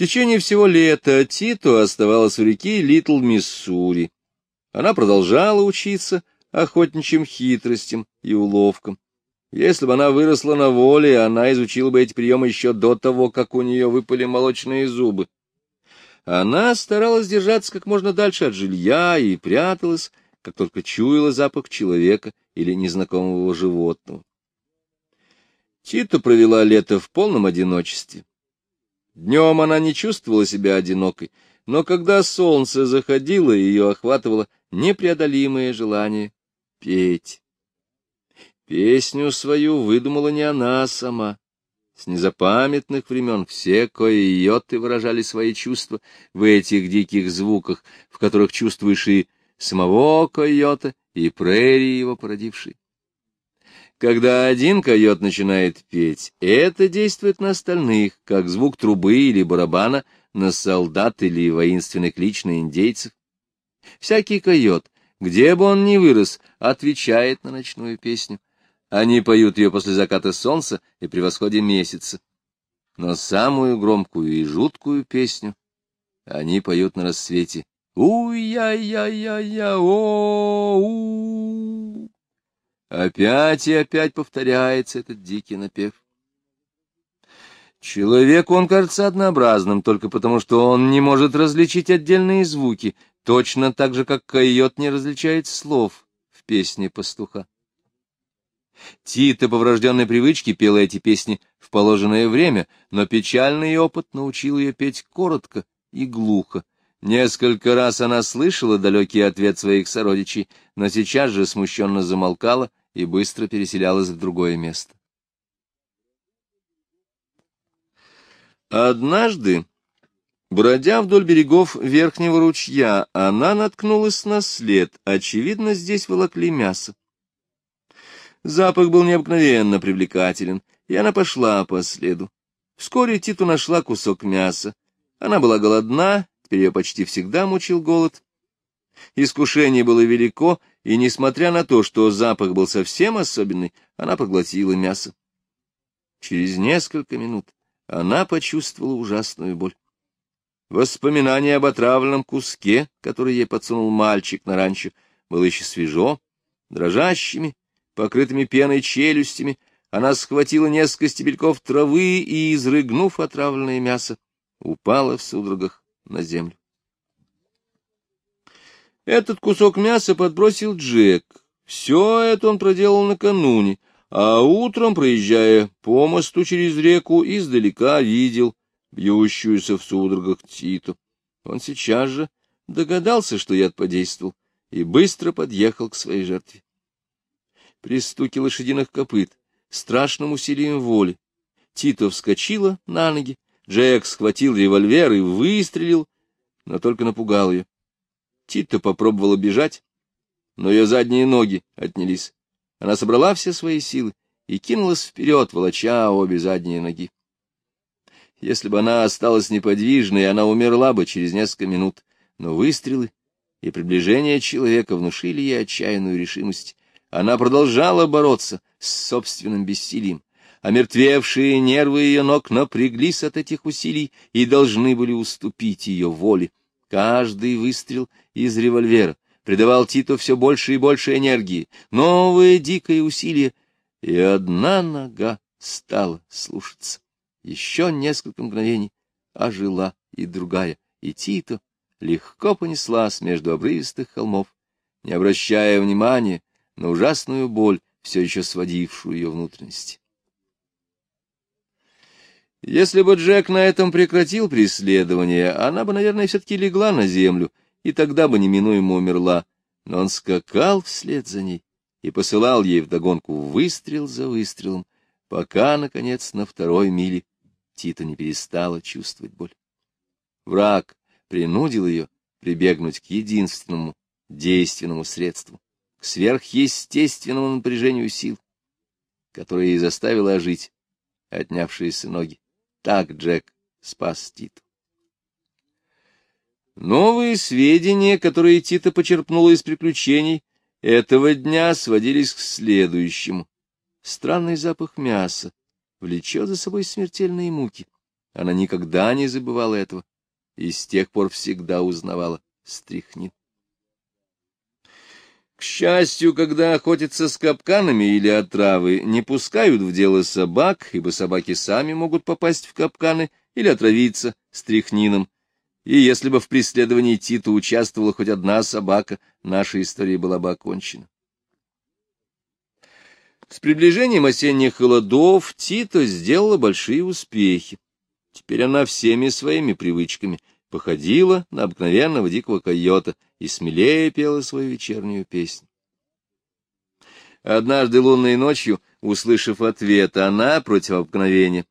течение всего лета Тито оставалась у реки Литл Миссури. Она продолжала учиться охотничьим хитростям и уловкам. Если бы она выросла на воле, она изучила бы эти приемы еще до того, как у нее выпали молочные зубы. Она старалась держаться как можно дальше от жилья и пряталась, как только чуяла запах человека или незнакомого животного. Тита провела лето в полном одиночестве. Днем она не чувствовала себя одинокой, но когда солнце заходило, ее охватывало непреодолимое желание петь. Песню свою выдумала не она сама. С незапамятных времен все койоты выражали свои чувства в этих диких звуках, в которых чувствуешь и самого койота, и прерии его породившей. Когда один койот начинает петь, это действует на остальных, как звук трубы или барабана на солдат или воинственных лич индейцев. Всякий койот, где бы он ни вырос, отвечает на ночную песню. Они поют ее после заката солнца и при восходе месяца. Но самую громкую и жуткую песню они поют на рассвете. У-я-я-я-я-о-у. Опять и опять повторяется этот дикий напев. Человеку он кажется однообразным только потому, что он не может различить отдельные звуки, точно так же, как койот не различает слов в песне пастуха. Тита по врожденной привычке пела эти песни в положенное время, но печальный опыт научил ее петь коротко и глухо. Несколько раз она слышала далекий ответ своих сородичей, но сейчас же смущенно замолкала и быстро переселялась в другое место. Однажды, бродя вдоль берегов верхнего ручья, она наткнулась на след, очевидно, здесь волокли мясо. Запах был необыкновенно привлекателен, и она пошла по следу. Вскоре Титу нашла кусок мяса. Она была голодна, теперь ее почти всегда мучил голод. Искушение было велико, и, несмотря на то, что запах был совсем особенный, она поглотила мясо. Через несколько минут она почувствовала ужасную боль. Воспоминание об отравленном куске, который ей подсунул мальчик на ранчо, было еще свежо, дрожащими, покрытыми пеной челюстями, она схватила несколько стебельков травы и, изрыгнув отравленное мясо, упала в судорогах на землю. Этот кусок мяса подбросил Джек. Все это он проделал накануне, а утром, проезжая по мосту через реку, издалека видел бьющуюся в судорогах Титу. Он сейчас же догадался, что яд подействовал, и быстро подъехал к своей жертве. При стуке лошадиных копыт, страшным усилием воли, Тито вскочила на ноги, Джек схватил револьвер и выстрелил, но только напугал ее. Тита попробовала бежать, но ее задние ноги отнялись. Она собрала все свои силы и кинулась вперед, волоча обе задние ноги. Если бы она осталась неподвижной, она умерла бы через несколько минут, но выстрелы и приближение человека внушили ей отчаянную решимость. Она продолжала бороться с собственным бессилием. Омертвевшие нервы ее ног напряглись от этих усилий и должны были уступить ее воле. Каждый выстрел из револьвера придавал Титу все больше и больше энергии, новые дикое усилие, и одна нога стала слушаться. Еще несколько мгновений ожила и другая, и Тито легко понеслась между обрывистых холмов, не обращая внимания на ужасную боль, все еще сводившую ее внутренности. Если бы Джек на этом прекратил преследование, она бы, наверное, все-таки легла на землю, и тогда бы неминуемо умерла. Но он скакал вслед за ней и посылал ей вдогонку выстрел за выстрелом, пока, наконец, на второй миле Тита не перестала чувствовать боль. Враг принудил ее прибегнуть к единственному действенному средству, к сверхъестественному напряжению сил, которое ей заставило ожить отнявшиеся ноги. Так Джек спас Титу. Новые сведения, которые Тита почерпнула из приключений этого дня, сводились к следующему. Странный запах мяса влечет за собой смертельные муки. Она никогда не забывала этого и с тех пор всегда узнавала стряхнин. К счастью, когда охотятся с капканами или отравы, не пускают в дело собак, ибо собаки сами могут попасть в капканы или отравиться стряхнином. И если бы в преследовании Тита участвовала хоть одна собака, наша история была бы окончена. С приближением осенних холодов Тита сделала большие успехи. Теперь она всеми своими привычками походила на обыкновенного дикого койота и смелее пела свою вечернюю песню. Однажды лунной ночью, услышав ответ, она, против обыкновения,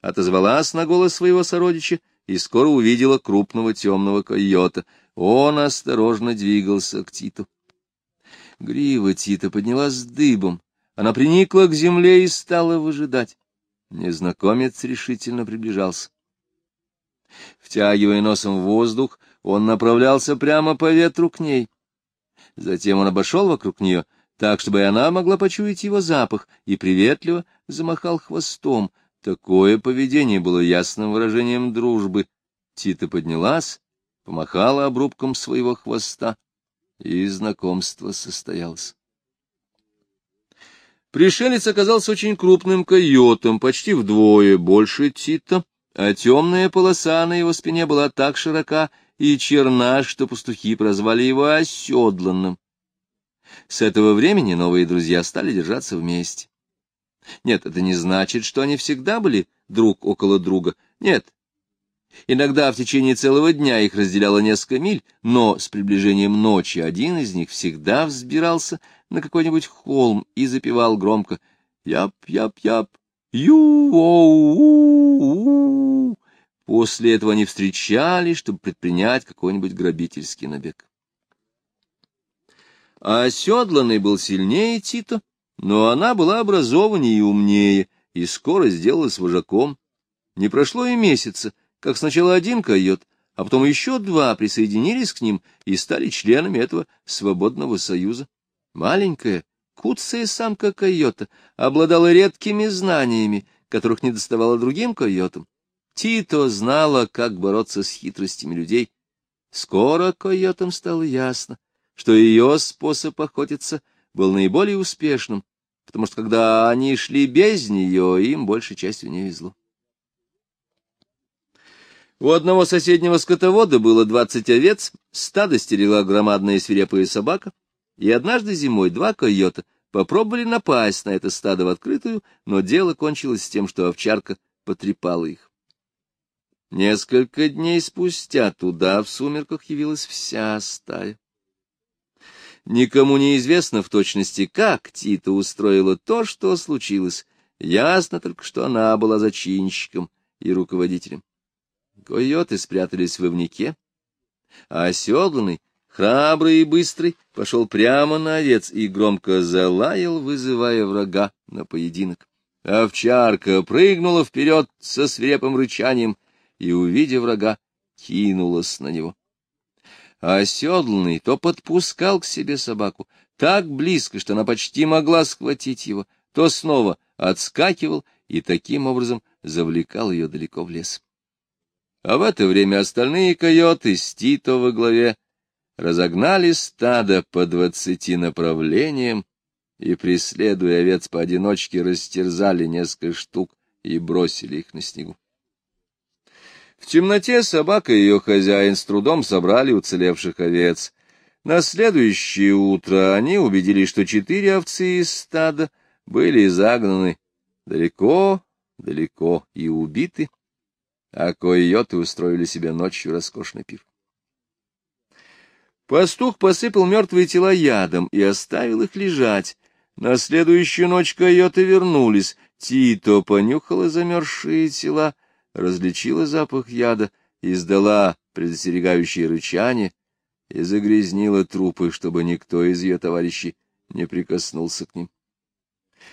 отозвалась на голос своего сородича и скоро увидела крупного темного койота. Он осторожно двигался к Титу. Грива Тита поднялась дыбом. Она приникла к земле и стала выжидать. Незнакомец решительно приближался. Втягивая носом воздух, он направлялся прямо по ветру к ней. Затем он обошел вокруг нее, так, чтобы она могла почуять его запах, и приветливо замахал хвостом. Такое поведение было ясным выражением дружбы. Тита поднялась, помахала обрубком своего хвоста, и знакомство состоялось. Пришелец оказался очень крупным койотом, почти вдвое больше Тита, а темная полоса на его спине была так широка и черна, что пастухи прозвали его оседланным. С этого времени новые друзья стали держаться вместе. Нет, это не значит, что они всегда были друг около друга. Нет. Иногда в течение целого дня их разделяло несколько миль, но с приближением ночи один из них всегда взбирался на какой-нибудь холм и запевал громко «Яп-яп-яп, ю-оу-у-у». После этого они встречались, чтобы предпринять какой-нибудь грабительский набег. А оседланный был сильнее Тита, но она была образованнее и умнее, и скоро сделалась вожаком. Не прошло и месяца, как сначала один койот, а потом еще два присоединились к ним и стали членами этого свободного союза. Маленькая, куцая самка койота обладала редкими знаниями, которых не доставало другим койотам. Тито знала, как бороться с хитростями людей. Скоро койотам стало ясно, что ее способ охотиться был наиболее успешным, потому что когда они шли без нее, им большей частью не везло. У одного соседнего скотовода было двадцать овец, стадо стерегла громадная свирепая собака, и однажды зимой два койота попробовали напасть на это стадо в открытую, но дело кончилось тем, что овчарка потрепала их. Несколько дней спустя туда в сумерках явилась вся стая. Никому не известно в точности, как Тита устроила то, что случилось. Ясно только, что она была зачинщиком и руководителем. Койоты спрятались в ивнике, а оседланный, храбрый и быстрый, пошел прямо на овец и громко залаял, вызывая врага на поединок. Овчарка прыгнула вперед со свирепым рычанием — и, увидя врага, кинулась на него. Оседланный то подпускал к себе собаку так близко, что она почти могла схватить его, то снова отскакивал и таким образом завлекал ее далеко в лес. А в это время остальные койоты с Тито во главе разогнали стадо по двадцати направлениям и, преследуя овец поодиночке, растерзали несколько штук и бросили их на снегу. В темноте собака и ее хозяин с трудом собрали уцелевших овец. На следующее утро они убедились, что четыре овцы из стада были загнаны далеко, далеко и убиты, а койоты устроили себе ночью роскошный пир. Пастух посыпал мертвые тела ядом и оставил их лежать. На следующую ночь койоты вернулись. Тито понюхала замерзшие тела, различила запах яда, издала предостерегающее рычание и загрязнила трупы, чтобы никто из ее товарищей не прикоснулся к ним.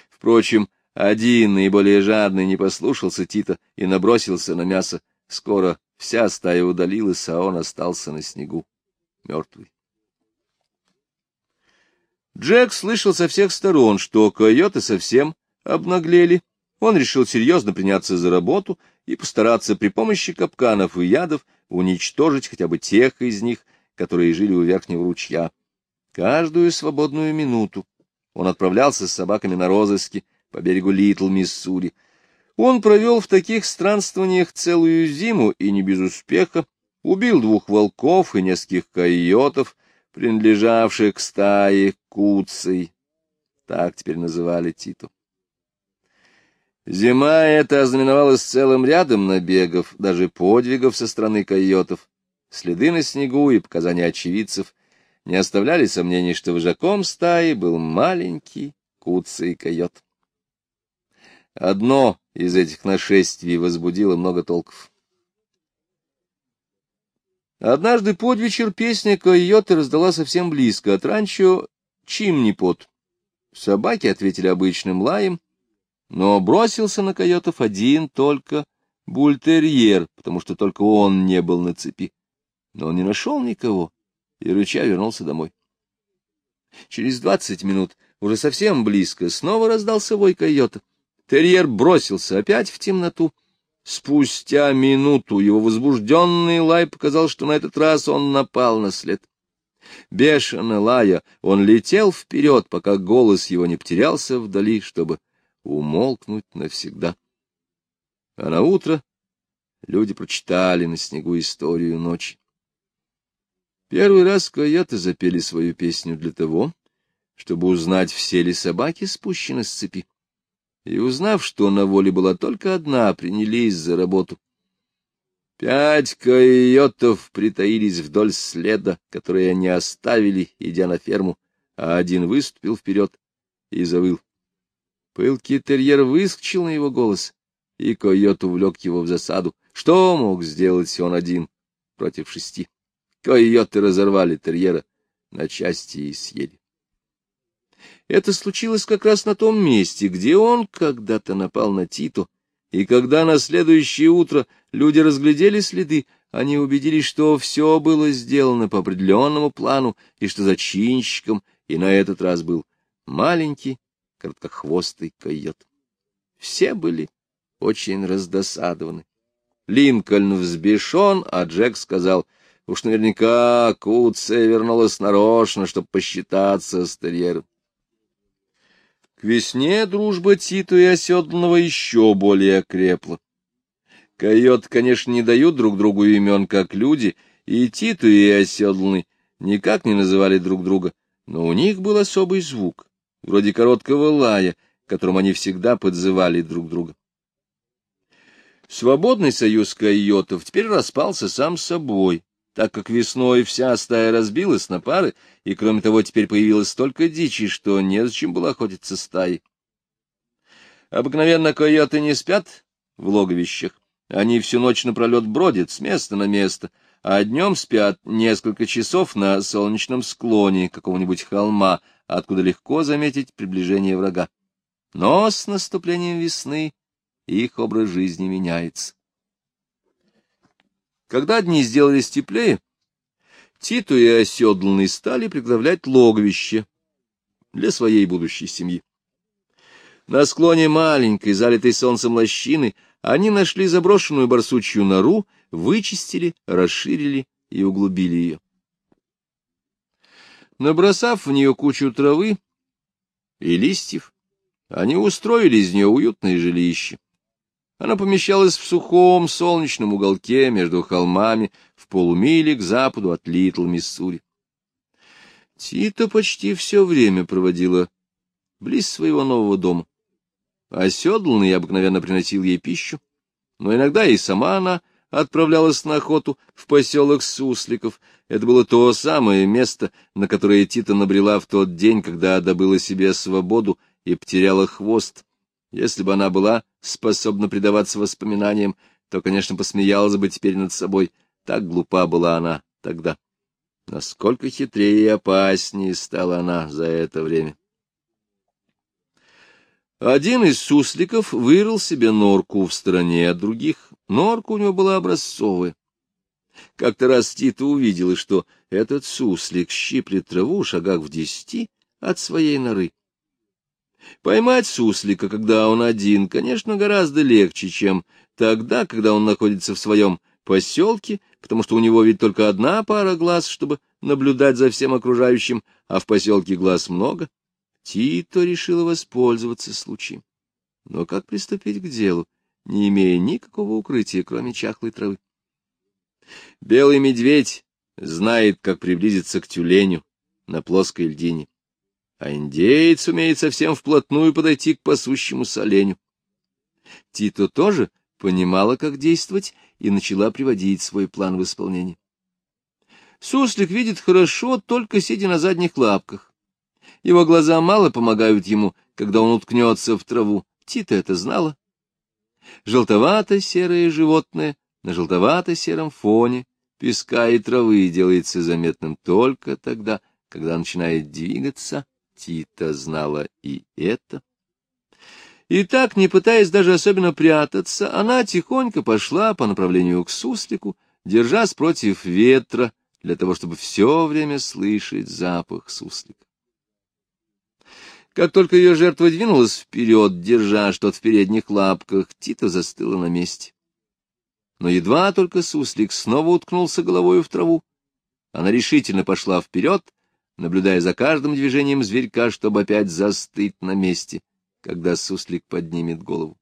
Впрочем, один, наиболее жадный, не послушался Тита и набросился на мясо. Скоро вся стая удалилась, а он остался на снегу, мертвый. Джек слышал со всех сторон, что койоты совсем обнаглели, Он решил серьезно приняться за работу и постараться при помощи капканов и ядов уничтожить хотя бы тех из них, которые жили у верхнего ручья. Каждую свободную минуту он отправлялся с собаками на розыски по берегу Литл, Миссури. Он провел в таких странствованиях целую зиму и не без успеха, убил двух волков и нескольких койотов, принадлежавших к стае куцей, так теперь называли Титу. Зима эта ознаменовалась целым рядом набегов, даже подвигов со стороны койотов. Следы на снегу и показания очевидцев не оставляли сомнений, что вожаком стаи был маленький куцый койот. Одно из этих нашествий возбудило много толков. Однажды под вечер песня койоты раздала совсем близко от ранчо Чимнипот. Собаки ответили обычным лаем, но бросился на койотов один только бультерьер, потому что только он не был на цепи. Но он не нашел никого, и рыча вернулся домой. Через двадцать минут, уже совсем близко, снова раздался вой койота. Терьер бросился опять в темноту. Спустя минуту его возбужденный лай показал, что на этот раз он напал на след. Бешено лая, он летел вперед, пока голос его не потерялся вдали, чтобы умолкнуть навсегда. А на утро люди прочитали на снегу историю ночи. Первый раз койоты запели свою песню для того, чтобы узнать, все ли собаки спущены с цепи. И узнав, что на воле была только одна, принялись за работу. Пять койотов притаились вдоль следа, который они оставили, идя на ферму, а один выступил вперед и завыл. Пылкий терьер выскочил на его голос, и койот увлек его в засаду. Что мог сделать он один против шести? Койоты разорвали терьера на части и съели. Это случилось как раз на том месте, где он когда-то напал на Титу, и когда на следующее утро люди разглядели следы, они убедились, что все было сделано по определенному плану, и что зачинщиком и на этот раз был маленький короткохвостый койот. Все были очень раздосадованы. Линкольн взбешен, а Джек сказал, уж наверняка Куция вернулась нарочно, чтобы посчитаться с терьером. К весне дружба Титу и Оседланного еще более окрепла. Койот, конечно, не дают друг другу имен, как люди, и Титу и Оседланный никак не называли друг друга, но у них был особый звук вроде короткого лая, которым они всегда подзывали друг друга. Свободный союз койотов теперь распался сам собой, так как весной вся стая разбилась на пары, и, кроме того, теперь появилось столько дичи, что незачем было охотиться стаей. Обыкновенно койоты не спят в логовищах, они всю ночь напролет бродят с места на место, а днем спят несколько часов на солнечном склоне какого-нибудь холма, откуда легко заметить приближение врага. Но с наступлением весны их образ жизни меняется. Когда дни сделались теплее, Титу и Оседланный стали приготовлять логовище для своей будущей семьи. На склоне маленькой, залитой солнцем лощины, они нашли заброшенную барсучью нору, вычистили, расширили и углубили ее. Набросав в нее кучу травы и листьев, они устроили из нее уютное жилище. Она помещалась в сухом солнечном уголке между холмами в полумиле к западу от Литл, Миссури. Тита почти все время проводила близ своего нового дома. Оседланный обыкновенно приносил ей пищу, но иногда и сама она отправлялась на охоту в поселок Сусликов. Это было то самое место, на которое Тита набрела в тот день, когда добыла себе свободу и потеряла хвост. Если бы она была способна предаваться воспоминаниям, то, конечно, посмеялась бы теперь над собой. Так глупа была она тогда. Насколько хитрее и опаснее стала она за это время. Один из сусликов вырыл себе норку в стороне от других. Норка у него была образцовая. Как-то раз Тита увидела, что этот суслик щиплет траву шагах в десяти от своей норы. Поймать суслика, когда он один, конечно, гораздо легче, чем тогда, когда он находится в своем поселке, потому что у него ведь только одна пара глаз, чтобы наблюдать за всем окружающим, а в поселке глаз много. Тито решила воспользоваться случаем. Но как приступить к делу, не имея никакого укрытия, кроме чахлой травы? Белый медведь знает, как приблизиться к тюленю на плоской льдине, а индеец умеет совсем вплотную подойти к пасущему соленю. Тито тоже понимала, как действовать, и начала приводить свой план в исполнение. Суслик видит хорошо, только сидя на задних лапках. Его глаза мало помогают ему, когда он уткнется в траву. Тита это знала. Желтовато-серое животное на желтовато-сером фоне песка и травы делается заметным только тогда, когда начинает двигаться. Тита знала и это. И так, не пытаясь даже особенно прятаться, она тихонько пошла по направлению к суслику, держась против ветра, для того, чтобы все время слышать запах суслика. Как только ее жертва двинулась вперед, держа что-то в передних лапках, Тита застыла на месте. Но едва только суслик снова уткнулся головою в траву, она решительно пошла вперед, наблюдая за каждым движением зверька, чтобы опять застыть на месте, когда суслик поднимет голову.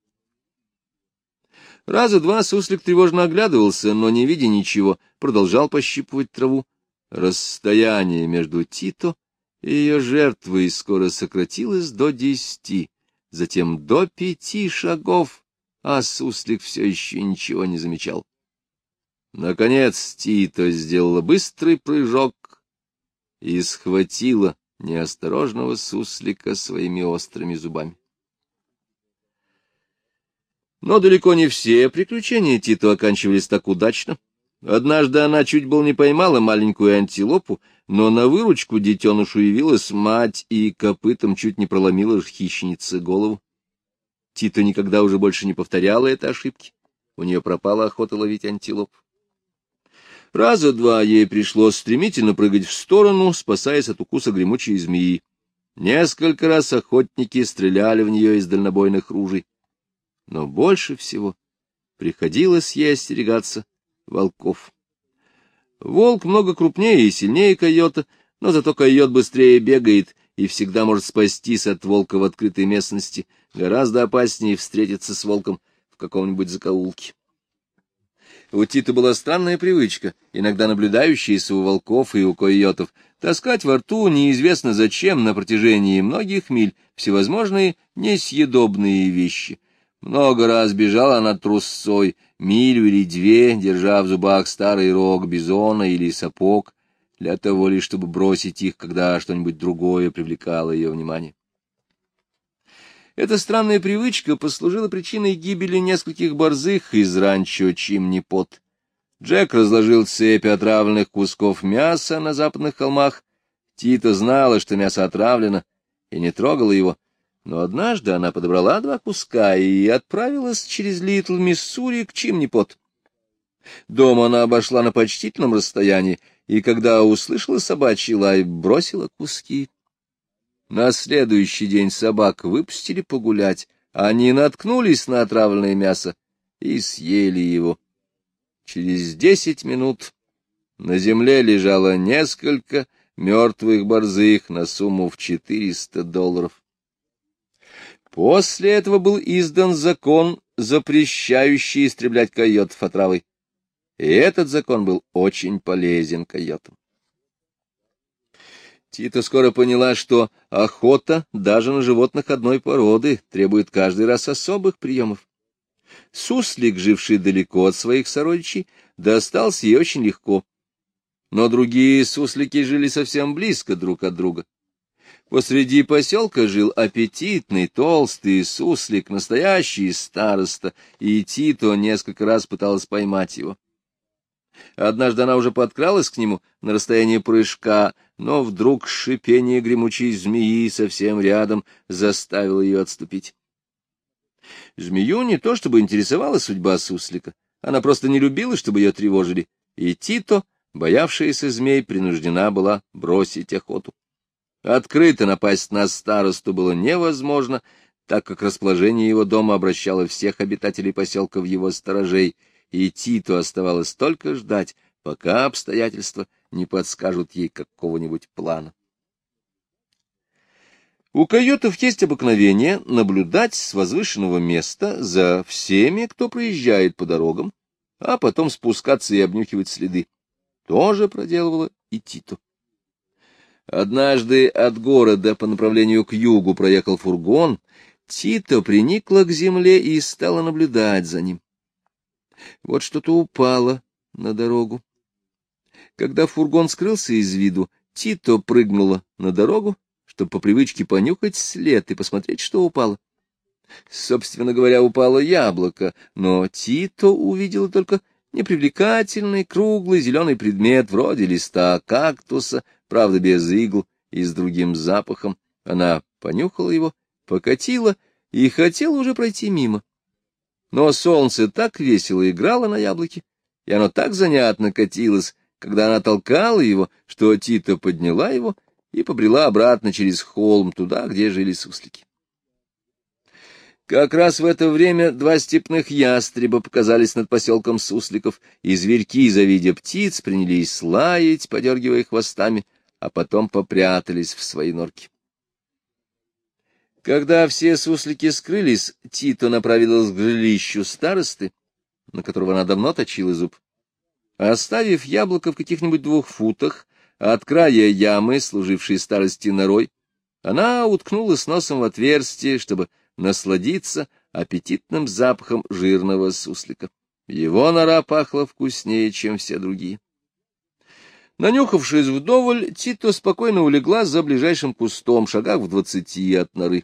Раза два суслик тревожно оглядывался, но, не видя ничего, продолжал пощипывать траву. Расстояние между Тито и ее жертвой скоро сократилось до десяти, затем до пяти шагов, а суслик все еще ничего не замечал. Наконец Тито сделала быстрый прыжок и схватила неосторожного суслика своими острыми зубами. Но далеко не все приключения Тито оканчивались так удачно. Однажды она чуть было не поймала маленькую антилопу, но на выручку детенышу явилась мать и копытом чуть не проломила хищнице голову. Тито никогда уже больше не повторяла этой ошибки. У нее пропала охота ловить антилоп. Раза два ей пришлось стремительно прыгать в сторону, спасаясь от укуса гремучей змеи. Несколько раз охотники стреляли в нее из дальнобойных ружей но больше всего приходилось ей остерегаться волков. Волк много крупнее и сильнее койота, но зато койот быстрее бегает и всегда может спастись от волка в открытой местности. Гораздо опаснее встретиться с волком в каком-нибудь закоулке. У Тита была странная привычка, иногда наблюдающаяся у волков и у койотов, таскать во рту неизвестно зачем на протяжении многих миль всевозможные несъедобные вещи — много раз бежала она трусцой, милю или две, держа в зубах старый рог бизона или сапог, для того лишь, чтобы бросить их, когда что-нибудь другое привлекало ее внимание. Эта странная привычка послужила причиной гибели нескольких борзых из ранчо Чимни-Пот. Джек разложил цепи отравленных кусков мяса на западных холмах. Тита знала, что мясо отравлено, и не трогала его, но однажды она подобрала два куска и отправилась через Литл, Миссури, к Чимнипот. Дом она обошла на почтительном расстоянии, и когда услышала собачий лай, бросила куски. На следующий день собак выпустили погулять, они наткнулись на отравленное мясо и съели его. Через десять минут на земле лежало несколько мертвых борзых на сумму в четыреста долларов. После этого был издан закон, запрещающий истреблять койотов отравой. И этот закон был очень полезен койотам. Тита скоро поняла, что охота даже на животных одной породы требует каждый раз особых приемов. Суслик, живший далеко от своих сородичей, достался ей очень легко. Но другие суслики жили совсем близко друг от друга. Посреди поселка жил аппетитный, толстый суслик, настоящий староста, и Тито несколько раз пыталась поймать его. Однажды она уже подкралась к нему на расстояние прыжка, но вдруг шипение гремучей змеи совсем рядом заставило ее отступить. Змею не то чтобы интересовала судьба суслика, она просто не любила, чтобы ее тревожили, и Тито, боявшаяся змей, принуждена была бросить охоту. Открыто напасть на старосту было невозможно, так как расположение его дома обращало всех обитателей поселка в его сторожей, и Титу оставалось только ждать, пока обстоятельства не подскажут ей какого-нибудь плана. У койотов есть обыкновение наблюдать с возвышенного места за всеми, кто проезжает по дорогам, а потом спускаться и обнюхивать следы. Тоже проделывала и Титу. Однажды от города по направлению к югу проехал фургон, Тито приникла к земле и стала наблюдать за ним. Вот что-то упало на дорогу. Когда фургон скрылся из виду, Тито прыгнула на дорогу, чтобы по привычке понюхать след и посмотреть, что упало. Собственно говоря, упало яблоко, но Тито увидела только непривлекательный круглый зеленый предмет вроде листа кактуса, правда без игл и с другим запахом. Она понюхала его, покатила и хотела уже пройти мимо. Но солнце так весело играло на яблоке, и оно так занятно катилось, когда она толкала его, что Тита подняла его и побрела обратно через холм туда, где жили суслики. Как раз в это время два степных ястреба показались над поселком сусликов, и зверьки, завидя птиц, принялись лаять, подергивая хвостами, а потом попрятались в свои норки. Когда все суслики скрылись, Тито направилась к жилищу старосты, на которого она давно точила зуб. Оставив яблоко в каких-нибудь двух футах от края ямы, служившей старости норой, она уткнулась носом в отверстие, чтобы насладиться аппетитным запахом жирного суслика. Его нора пахла вкуснее, чем все другие. Нанюхавшись вдоволь, Тито спокойно улегла за ближайшим кустом, шагах в двадцати от норы.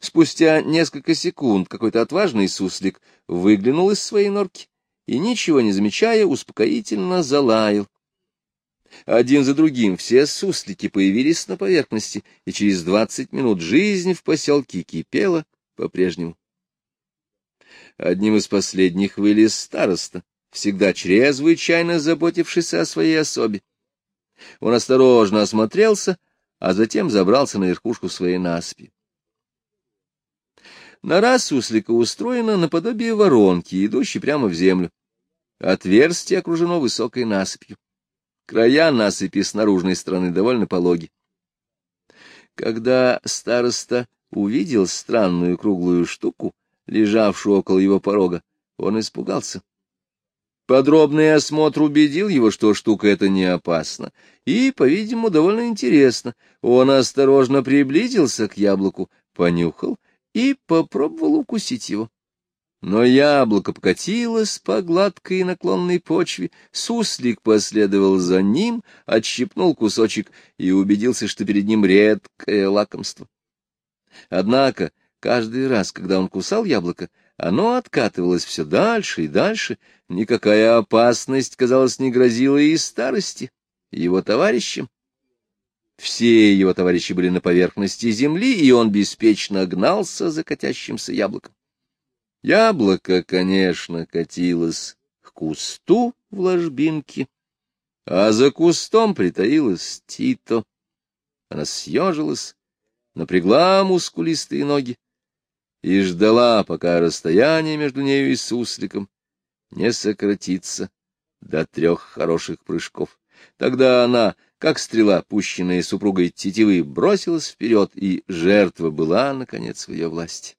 Спустя несколько секунд какой-то отважный суслик выглянул из своей норки и, ничего не замечая, успокоительно залаял. Один за другим все суслики появились на поверхности, и через двадцать минут жизнь в поселке кипела по-прежнему. Одним из последних вылез староста, всегда чрезвычайно заботившийся о своей особе. Он осторожно осмотрелся, а затем забрался на верхушку своей наспи. Нора суслика устроена наподобие воронки, идущей прямо в землю. Отверстие окружено высокой насыпью. Края насыпи с наружной стороны довольно пологи. Когда староста увидел странную круглую штуку, лежавшую около его порога, он испугался. Подробный осмотр убедил его, что штука эта не опасна, и, по-видимому, довольно интересна. Он осторожно приблизился к яблоку, понюхал и попробовал укусить его. Но яблоко покатилось по гладкой и наклонной почве, суслик последовал за ним, отщипнул кусочек и убедился, что перед ним редкое лакомство. Однако каждый раз, когда он кусал яблоко, оно откатывалось все дальше и дальше, никакая опасность, казалось, не грозила и старости, и его товарищам. Все его товарищи были на поверхности земли, и он беспечно гнался за катящимся яблоком. Яблоко, конечно, катилось к кусту в ложбинке, а за кустом притаилась Тито. Она съежилась, напрягла мускулистые ноги и ждала, пока расстояние между нею и сусликом не сократится до трех хороших прыжков. Тогда она как стрела, пущенная супругой тетивы, бросилась вперед, и жертва была, наконец, в ее власти.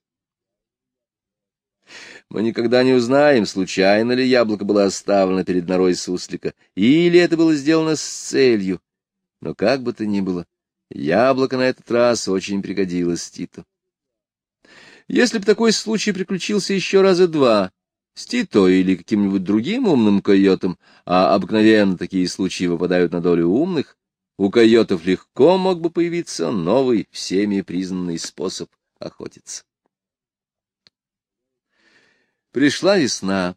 Мы никогда не узнаем, случайно ли яблоко было оставлено перед норой суслика, или это было сделано с целью. Но как бы то ни было, яблоко на этот раз очень пригодилось Титу. Если бы такой случай приключился еще раза два, с Тито или каким-нибудь другим умным койотом, а обыкновенно такие случаи выпадают на долю умных, у койотов легко мог бы появиться новый, всеми признанный способ охотиться. Пришла весна.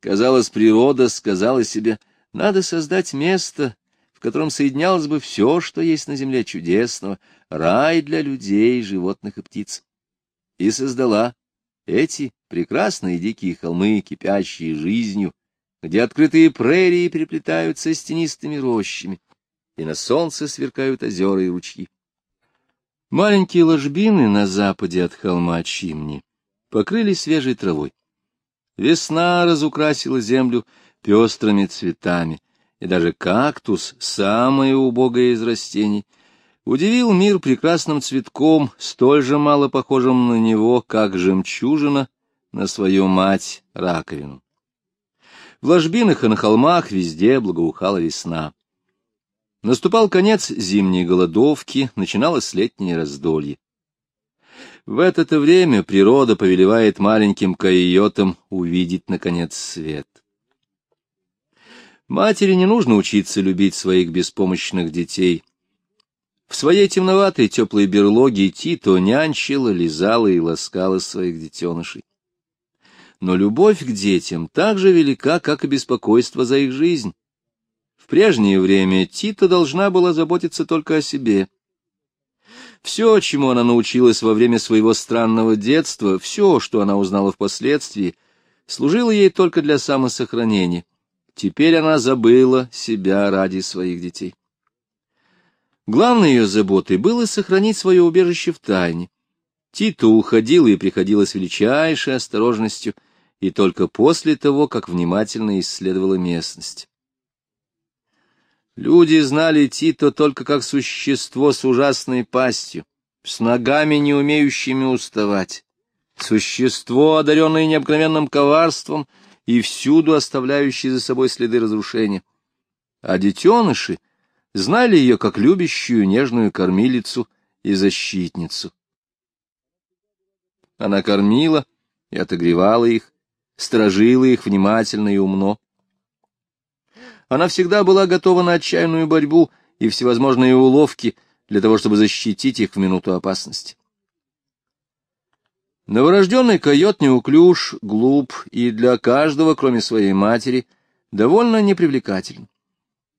Казалось, природа сказала себе, надо создать место, в котором соединялось бы все, что есть на земле чудесного, рай для людей, животных и птиц. И создала эти прекрасные дикие холмы, кипящие жизнью, где открытые прерии переплетаются с тенистыми рощами, и на солнце сверкают озера и ручьи. Маленькие ложбины на западе от холма Чимни покрыли свежей травой. Весна разукрасила землю пестрыми цветами, и даже кактус, самое убогое из растений, удивил мир прекрасным цветком, столь же мало похожим на него, как жемчужина на свою мать раковину. В ложбинах и на холмах везде благоухала весна. Наступал конец зимней голодовки, начиналось летнее раздолье. В это-то время природа повелевает маленьким койотам увидеть, наконец, свет. Матери не нужно учиться любить своих беспомощных детей. В своей темноватой теплой берлоге Тито нянчила, лизала и ласкала своих детенышей. Но любовь к детям так же велика, как и беспокойство за их жизнь. В прежнее время Тита должна была заботиться только о себе. Все, чему она научилась во время своего странного детства, все, что она узнала впоследствии, служило ей только для самосохранения. Теперь она забыла себя ради своих детей. Главной ее заботой было сохранить свое убежище в тайне. Тита уходила и приходила с величайшей осторожностью, и только после того, как внимательно исследовала местность. Люди знали Тито только как существо с ужасной пастью, с ногами, не умеющими уставать, существо, одаренное необыкновенным коварством и всюду оставляющее за собой следы разрушения. А детеныши знали ее как любящую нежную кормилицу и защитницу. Она кормила и отогревала их, сторожила их внимательно и умно. Она всегда была готова на отчаянную борьбу и всевозможные уловки для того, чтобы защитить их в минуту опасности. Новорожденный койот неуклюж, глуп и для каждого, кроме своей матери, довольно непривлекателен.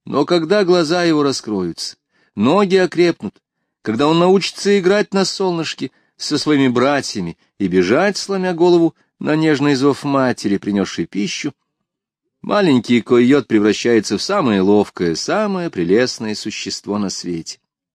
Но когда глаза его раскроются, ноги окрепнут, когда он научится играть на солнышке со своими братьями и бежать, сломя голову, на нежный зов матери, принесшей пищу, маленький койот превращается в самое ловкое, самое прелестное существо на свете.